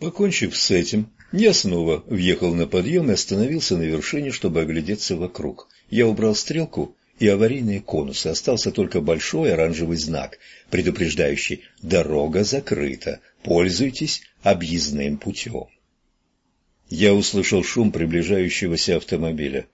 Покончив с этим, я снова въехал на подъем и остановился на вершине, чтобы оглядеться вокруг. Я убрал стрелку и аварийные конусы, остался только большой оранжевый знак, предупреждающий «Дорога закрыта, пользуйтесь объездным путем». Я услышал шум приближающегося автомобиля.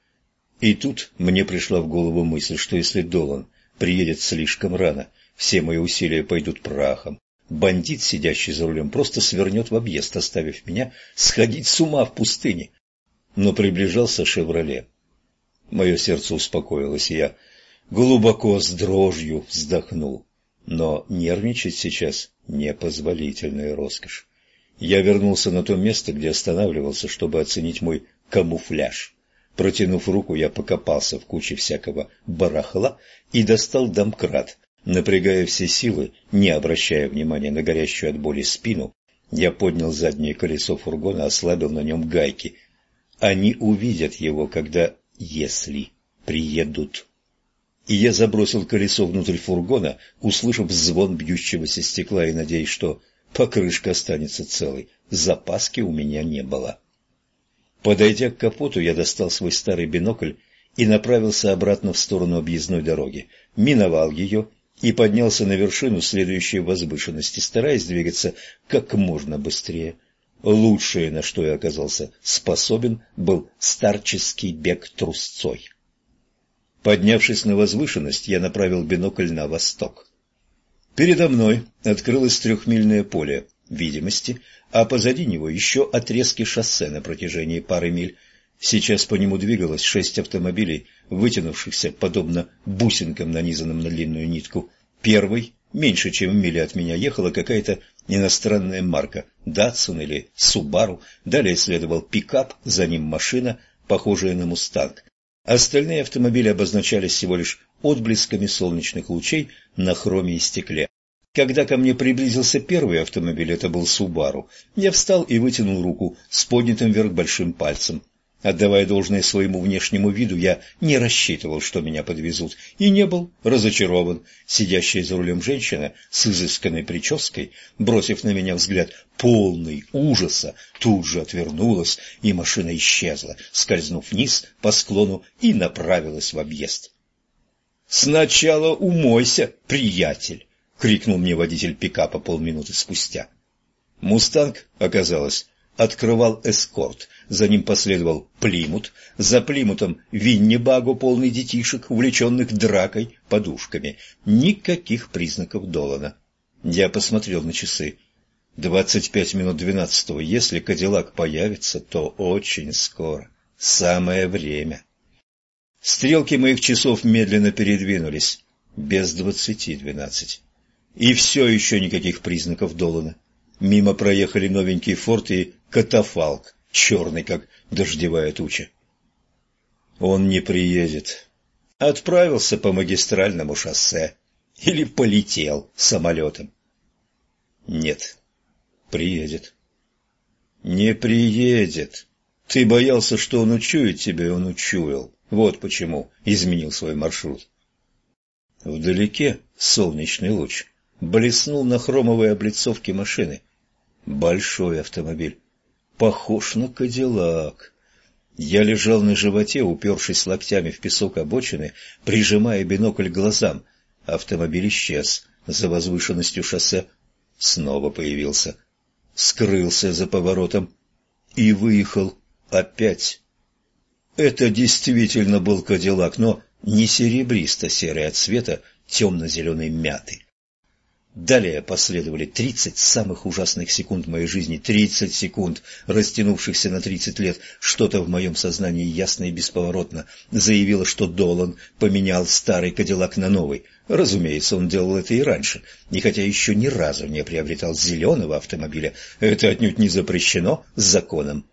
И тут мне пришла в голову мысль, что если Долан приедет слишком рано, все мои усилия пойдут прахом. Бандит, сидящий за рулем, просто свернет в объезд, оставив меня сходить с ума в пустыне. Но приближался «Шевроле». Мое сердце успокоилось, я глубоко с дрожью вздохнул. Но нервничать сейчас непозволительная роскошь. Я вернулся на то место, где останавливался, чтобы оценить мой камуфляж. Протянув руку, я покопался в куче всякого барахла и достал домкрат. Напрягая все силы, не обращая внимания на горящую от боли спину, я поднял заднее колесо фургона, ослабил на нем гайки. Они увидят его, когда если приедут. И я забросил колесо внутрь фургона, услышав звон бьющегося стекла и надеясь, что покрышка останется целой. Запаски у меня не было. Подойдя к капоту, я достал свой старый бинокль и направился обратно в сторону объездной дороги, миновал ее и поднялся на вершину следующей возвышенности, стараясь двигаться как можно быстрее. Лучшее, на что я оказался способен, был старческий бег трусцой. Поднявшись на возвышенность, я направил бинокль на восток. Передо мной открылось трехмильное поле видимости, а позади него еще отрезки шоссе на протяжении пары миль. Сейчас по нему двигалось шесть автомобилей, вытянувшихся, подобно бусинкам, нанизанным на длинную нитку. Первый, меньше чем в миле от меня, ехала какая-то иностранная марка, Датсун или Субару, далее следовал пикап, за ним машина, похожая на мустанг. Остальные автомобили обозначались всего лишь отблесками солнечных лучей на хроме и стекле. Когда ко мне приблизился первый автомобиль, это был Субару, я встал и вытянул руку с поднятым вверх большим пальцем. Отдавая должное своему внешнему виду, я не рассчитывал, что меня подвезут, и не был разочарован. Сидящая за рулем женщина с изысканной прической, бросив на меня взгляд полный ужаса, тут же отвернулась, и машина исчезла, скользнув вниз по склону и направилась в объезд. «Сначала умойся, приятель!» — крикнул мне водитель пикапа полминуты спустя. «Мустанг», оказалось, открывал эскорт. За ним последовал Плимут, за Плимутом Виннибагу, полный детишек, увлеченных дракой подушками. Никаких признаков Долана. Я посмотрел на часы. Двадцать пять минут двенадцатого. Если Кадиллак появится, то очень скоро. Самое время. Стрелки моих часов медленно передвинулись. Без двадцати двенадцать. И все еще никаких признаков Долана. Мимо проехали новенький форт и катафалк, черный, как дождевая туча. Он не приедет. Отправился по магистральному шоссе. Или полетел самолетом. Нет, приедет. Не приедет. Ты боялся, что он учует тебя, и он учуял. Вот почему изменил свой маршрут. Вдалеке солнечный луч блеснул на хромовой облицовке машины. Большой автомобиль. Похож на кадиллак. Я лежал на животе, упершись локтями в песок обочины, прижимая бинокль к глазам. Автомобиль исчез за возвышенностью шоссе. Снова появился. Скрылся за поворотом и выехал опять. Это действительно был кадиллак, но не серебристо-серый от цвета темно-зеленой мяты. Далее последовали тридцать самых ужасных секунд моей жизни, тридцать секунд, растянувшихся на тридцать лет. Что-то в моем сознании ясно и бесповоротно заявило, что Долан поменял старый Кадиллак на новый. Разумеется, он делал это и раньше, и хотя еще ни разу не приобретал зеленого автомобиля, это отнюдь не запрещено законом.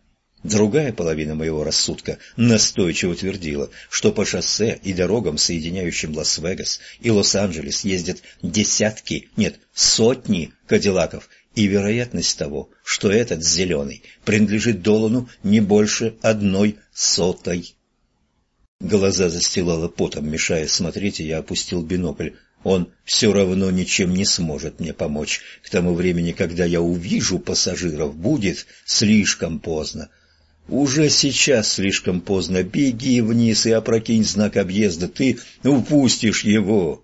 Другая половина моего рассудка настойчиво твердила, что по шоссе и дорогам, соединяющим Лас-Вегас и Лос-Анджелес, ездят десятки, нет, сотни кадиллаков, и вероятность того, что этот зеленый принадлежит Долану не больше одной сотой. Глаза застилало потом, мешая смотреть, и я опустил бинокль. Он все равно ничем не сможет мне помочь. К тому времени, когда я увижу пассажиров, будет слишком поздно. Уже сейчас слишком поздно. Беги вниз и опрокинь знак объезда. Ты упустишь его.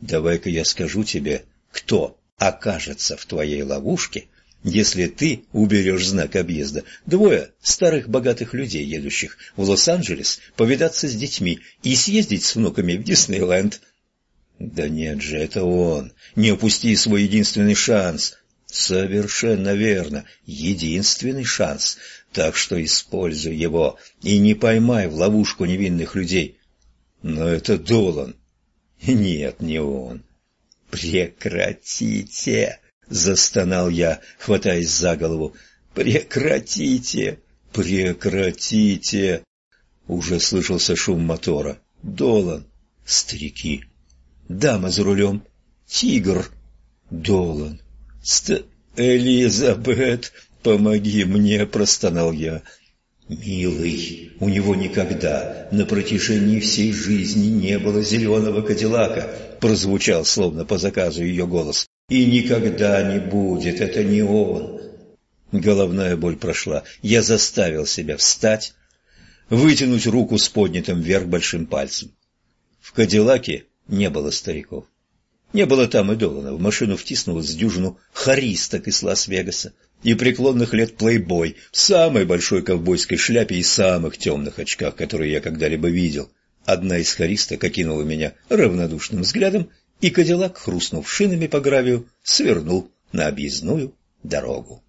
Давай-ка я скажу тебе, кто окажется в твоей ловушке, если ты уберешь знак объезда. Двое старых богатых людей, едущих в Лос-Анджелес, повидаться с детьми и съездить с внуками в Диснейленд. Да нет же, это он. Не упусти свой единственный шанс. Совершенно верно, единственный шанс. Так что используй его и не поймай в ловушку невинных людей. Но это Долан. Нет, не он. Прекратите, застонал я, хватаясь за голову. Прекратите, прекратите. Уже слышался шум мотора. Долан, старики. Дама за рулем. Тигр. Долан. Ст... Элизабет, помоги мне, простонал я. «Милый, у него никогда на протяжении всей жизни не было зеленого кадиллака», прозвучал словно по заказу ее голос. «И никогда не будет, это не он». Головная боль прошла. Я заставил себя встать, вытянуть руку с поднятым вверх большим пальцем. В кадиллаке не было стариков. Не было там и Долана. В машину втиснулась дюжину харисток из Лас-Вегаса и преклонных лет плейбой в самой большой ковбойской шляпе и самых темных очках, которые я когда-либо видел. Одна из харисток окинула меня равнодушным взглядом, и Кадиллак, хрустнув шинами по гравию, свернул на объездную дорогу.